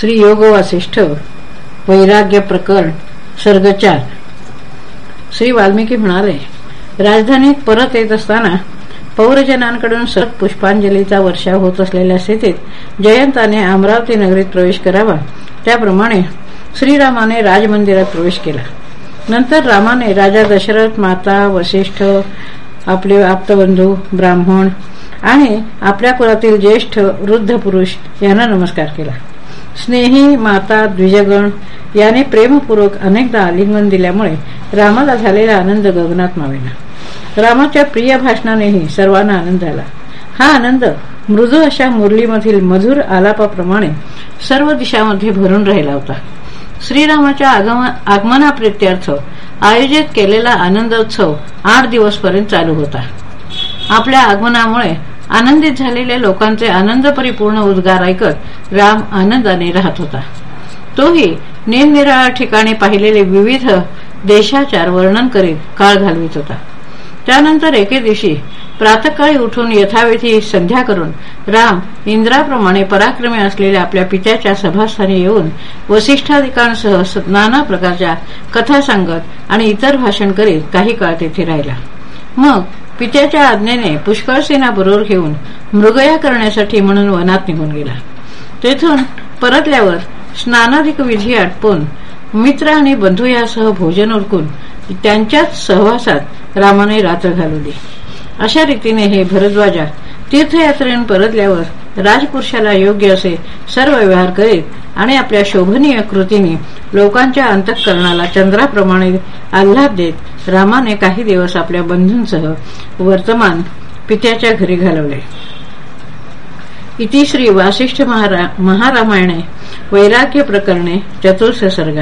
श्री योग वासिष्ठ वैराग्य प्रकरण सर्गचार. श्री वाल्मिकी म्हणाले राजधानीत परत येत असताना पौरजनांकडून सत पुष्पांजलीचा वर्षाव होत असलेल्या स्थितीत जयंताने अमरावती नगरीत प्रवेश करावा. त्याप्रमाणे श्रीरामाने राजमंदिरात प्रवेश केला. नंतर रामाने राजा दशरथ माता वसिष्ठ आपले आप्तबंधू ब्राह्मण आणि आपल्या कुलातील ज्येष्ठ वृद्ध पुरुष यांना नमस्कार केला. स्नेही माता द्विजगण याने प्रेमपूर्वक अनेकदा आलिंगन दिल्यामुळे रामाला झालेला आनंद गगनात मावेना. रामाच्या प्रिय भाषणानेही सर्वांना आनंद झाला हा आनंद मृदू अशा मुरलीमधील मधुर आलापाप्रमाणे सर्व दिशामध्ये भरून राहिला होता. श्रीरामाच्या आगमनाप्रित्यर्थ आयोजित केलेला आनंदोत्सव आठ दिवसपर्यंत चालू होता. आपल्या आगमनामुळे आनंदित झालेल्या लोकांचे आनंद परिपूर्ण उद्गार ऐकत राम आनंदाने राहत होता. तोही निरनिराळ्या ठिकाणी पाहिलेले विविध देशाचार वर्णन करीत काळ घालवित होता. त्यानंतर एके दिवशी प्रातकाळी उठून यथाविधी संध्या करून राम इंद्राप्रमाणे पराक्रमी असलेल्या आपल्या पित्याच्या सभास्थानी येऊन वसिष्ठाधिकांसह नाना प्रकारच्या कथा सांगत आणि इतर भाषण करीत काही काळ तेथे राहिला. मग पित्याच्या आज्ञेने पुष्कळ सेना बरोबर घेऊन मृगया करण्यासाठी म्हणून वनात निघून गेला. तेथून परतल्यावर स्नानाधिक विधी आटपून मित्र आणि बंधू यासह भोजन उरकून त्यांच्याच सहवासात रामाने रात्र घालवली. अशा रीतीने हे भरद्वाजा तीर्थयात्रेन परतल्यावर राजपुरुषाला योग्य असे सर्व व्यवहार करीत आणि आपल्या शोभनीय कृतीने लोकांच्या अंतःकरणाला चंद्राप्रमाणे आल्हाद देत रामाने काही दिवस आपल्या बंधूंसह वर्तमान पित्याच्या घरी घालवले. इति वासिष्ठ महारा महारामायणे वैराग्य प्रकरणे चतुर्थ सर्ग.